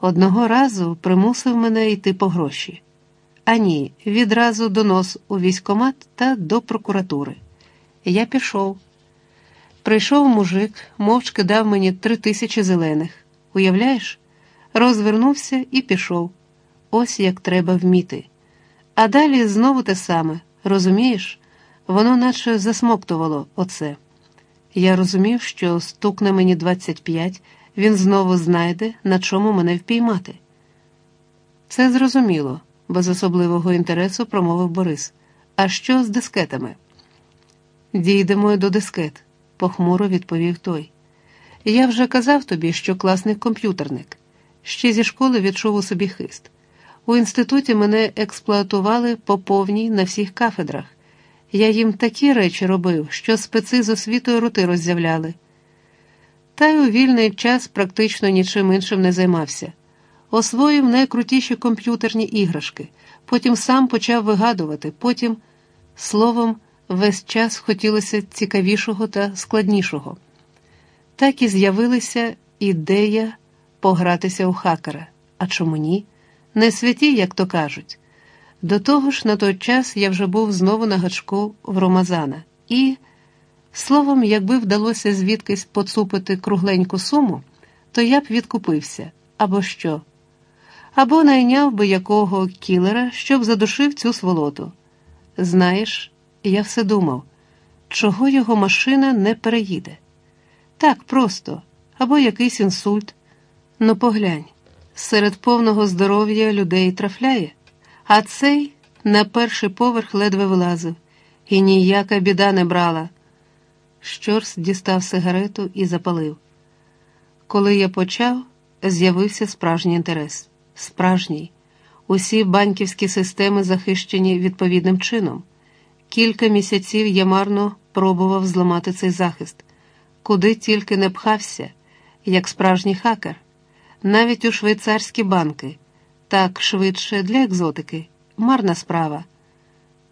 Одного разу примусив мене йти по гроші. А ні, відразу донос у військомат та до прокуратури. Я пішов. Прийшов мужик, мовчки дав мені три тисячі зелених. Уявляєш? Розвернувся і пішов. Ось як треба вміти. А далі знову те саме, розумієш? Воно наче засмоктувало оце. Я розумів, що стукне мені 25, він знову знайде, на чому мене впіймати. Це зрозуміло, без особливого інтересу промовив Борис. А що з дискетами? Дійдемо до дискет, похмуро відповів той. Я вже казав тобі, що класний комп'ютерник. Ще зі школи відчув у собі хист. У інституті мене експлуатували по повній на всіх кафедрах. Я їм такі речі робив, що специ з освітою роти роззявляли. Та у вільний час практично нічим іншим не займався. Освоїв найкрутіші комп'ютерні іграшки, потім сам почав вигадувати, потім, словом, весь час хотілося цікавішого та складнішого. Так і з'явилася ідея погратися у хакера. А чому ні? Не святі, як то кажуть. До того ж, на той час я вже був знову на гачку в Ромазана, і, словом, якби вдалося звідкись поцупити кругленьку суму, то я б відкупився або що, або найняв би якого кілера, щоб задушив цю сволоту. Знаєш, я все думав, чого його машина не переїде. Так просто, або якийсь інсульт. Ну поглянь, серед повного здоров'я людей трафляє. А цей на перший поверх ледве вилазив, і ніяка біда не брала. Щорс дістав сигарету і запалив. Коли я почав, з'явився справжній інтерес. Справжній. Усі банківські системи захищені відповідним чином. Кілька місяців я марно пробував зламати цей захист, куди тільки не пхався, як справжній хакер, навіть у швейцарські банки. Так швидше для екзотики, марна справа.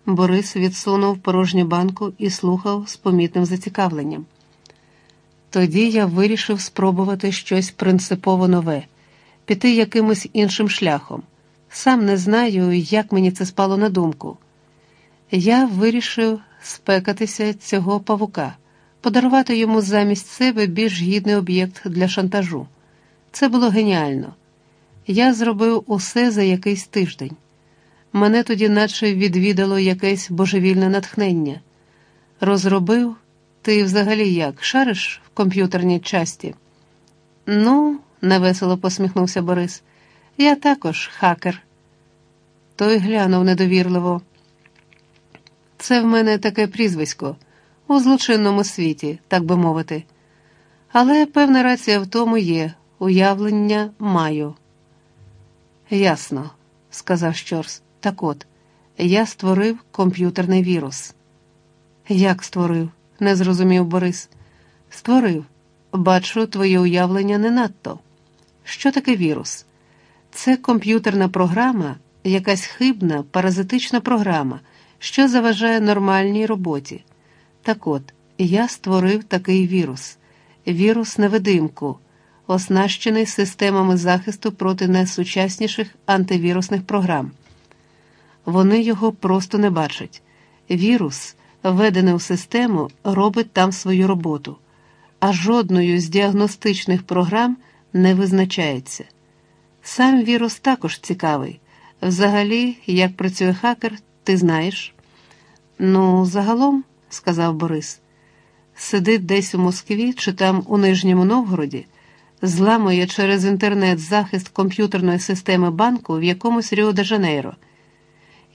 Борис відсунув порожню банку і слухав з помітним зацікавленням. Тоді я вирішив спробувати щось принципово нове, піти якимось іншим шляхом. Сам не знаю, як мені це спало на думку. Я вирішив спекатися цього павука, подарувати йому замість себе більш гідний об'єкт для шантажу. Це було геніально. Я зробив усе за якийсь тиждень. Мене тоді, наче відвідало якесь божевільне натхнення. Розробив ти взагалі як шариш в комп'ютерній часті? Ну, невесело посміхнувся Борис. Я також хакер. Той глянув недовірливо. Це в мене таке прізвисько у злочинному світі, так би мовити. Але певна рація в тому є, уявлення маю. Ясно, сказав Щорс. Так от, я створив комп'ютерний вірус. Як створив? не зрозумів Борис. Створив. Бачу, твоє уявлення не надто. Що таке вірус? Це комп'ютерна програма, якась хибна, паразитична програма, що заважає нормальній роботі. Так от, я створив такий вірус, вірус невидимку оснащений системами захисту проти найсучасніших антивірусних програм. Вони його просто не бачать. Вірус, введений у систему, робить там свою роботу, а жодною з діагностичних програм не визначається. Сам вірус також цікавий. Взагалі, як працює хакер, ти знаєш? Ну, загалом, сказав Борис, сидить десь у Москві чи там у Нижньому Новгороді зламує через інтернет захист комп'ютерної системи банку в якомусь Ріо де Жанейро,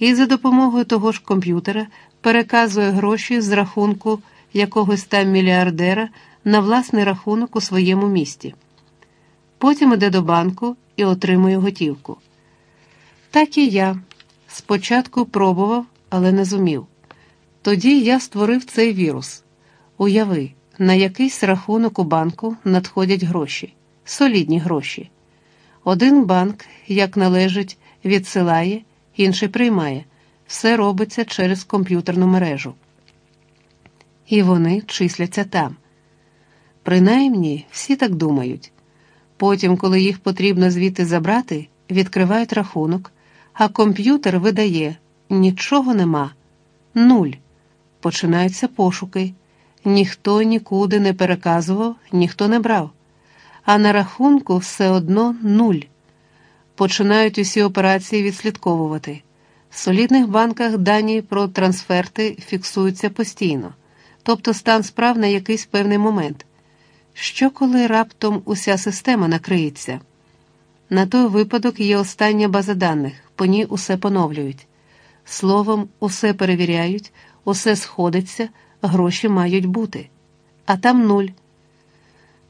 і за допомогою того ж комп'ютера переказує гроші з рахунку якогось там мільярдера на власний рахунок у своєму місті. Потім іде до банку і отримує готівку. Так і я спочатку пробував, але не зумів. Тоді я створив цей вірус. Уяви на якийсь рахунок у банку надходять гроші, солідні гроші. Один банк, як належить, відсилає, інший приймає, все робиться через комп'ютерну мережу. І вони числяться там. Принаймні, всі так думають. Потім, коли їх потрібно звідти забрати, відкривають рахунок, а комп'ютер видає нічого нема, нуль. Починаються пошуки. Ніхто нікуди не переказував, ніхто не брав. А на рахунку все одно нуль. Починають усі операції відслідковувати. В солідних банках дані про трансферти фіксуються постійно, тобто стан справ на якийсь певний момент. Що коли раптом уся система накриється? На той випадок є остання база даних, по ній усе поновлюють. Словом, усе перевіряють, усе сходиться, гроші мають бути, а там нуль.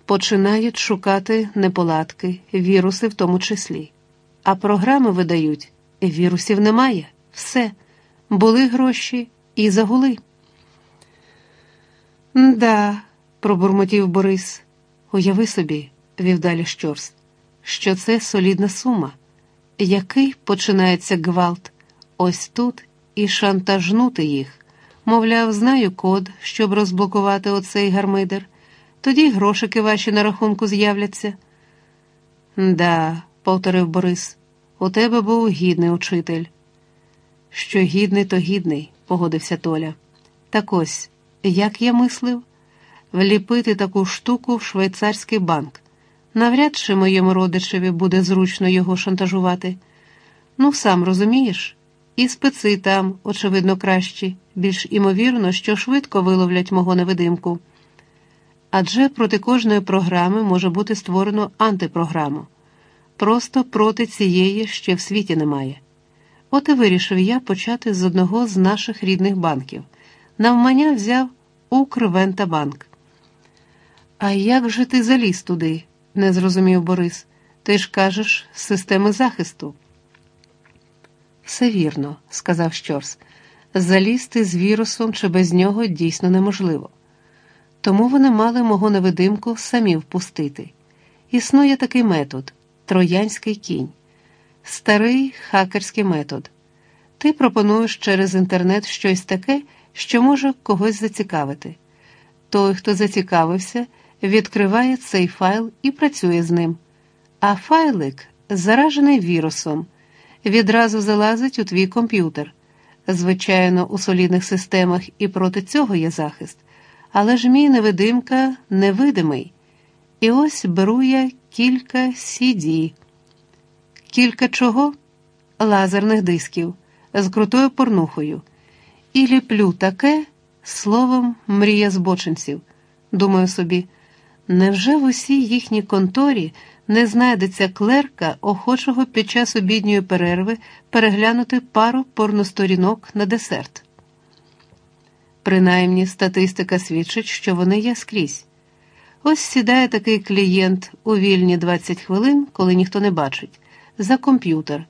Починають шукати неполадки, віруси в тому числі. А програми видають, вірусів немає, все. Були гроші і загули. Да, пробурмотів Борис. Уяви собі, вів далі щорс, що це солідна сума. Який починається гвалт? Ось тут і шантажнути їх. Мовляв, знаю код, щоб розблокувати оцей гармидер. Тоді грошики ваші на рахунку з'являться. Да, повторив Борис, у тебе був гідний учитель. Що гідний, то гідний, погодився Толя. Так ось, як я мислив, вліпити таку штуку в швейцарський банк. Навряд чи моєму родичеві буде зручно його шантажувати. Ну, сам розумієш, і специ там, очевидно, кращі, більш імовірно, що швидко виловлять мого невидимку. Адже проти кожної програми може бути створено антипрограму. Просто проти цієї ще в світі немає. От і вирішив я почати з одного з наших рідних банків. Навмання взяв Укрвентабанк. А як же ти заліз туди? не зрозумів Борис. Ти ж кажеш, системи захисту. Все вірно, сказав Щорс. Залізти з вірусом чи без нього дійсно неможливо. Тому вони мали мого невидимку самі впустити. Існує такий метод троянський кінь, старий хакерський метод. Ти пропонуєш через інтернет щось таке, що може когось зацікавити. Той, хто зацікавився, відкриває цей файл і працює з ним. А файлик, заражений вірусом, відразу залазить у твій комп'ютер. Звичайно, у солідних системах і проти цього є захист, але ж мій невидимка невидимий. І ось беру я кілька CD. Кілька чого? Лазерних дисків з крутою порнухою. І ліплю таке словом мрія збочинців. Думаю собі, невже в усій їхній конторі не знайдеться клерка, охочого під час обідньої перерви переглянути пару порносторінок на десерт? Принаймні, статистика свідчить, що вони є скрізь. Ось сідає такий клієнт у вільні 20 хвилин, коли ніхто не бачить, за комп'ютер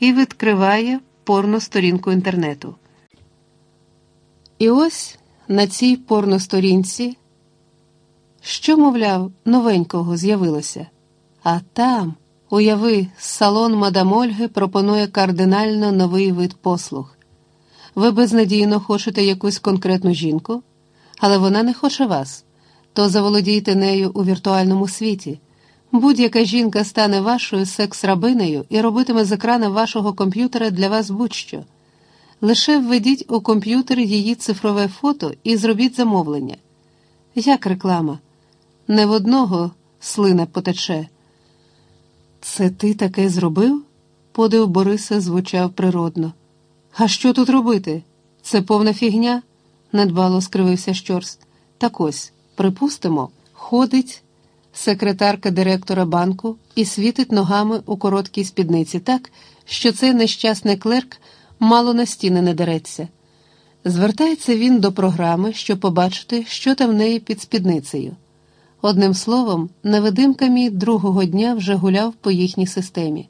і відкриває порносторінку інтернету. І ось на цій порносторінці, що, мовляв, новенького з'явилося, а там, уяви, салон мадам Ольги пропонує кардинально новий вид послуг. Ви безнадійно хочете якусь конкретну жінку, але вона не хоче вас, то заволодійте нею у віртуальному світі. Будь-яка жінка стане вашою секс-рабинею і робитиме з екрана вашого комп'ютера для вас будь-що. Лише введіть у комп'ютер її цифрове фото і зробіть замовлення. Як реклама? Не в одного слина потече. Це ти таке зробив? Подив Бориса звучав природно. А що тут робити? Це повна фігня, недбало скривився щорс. Так ось, припустимо, ходить секретарка директора банку і світить ногами у короткій спідниці так, що цей нещасний клерк мало на стіни не дереться. Звертається він до програми, щоб побачити, що там в неї під спідницею. Одним словом, невидимка мій другого дня вже гуляв по їхній системі.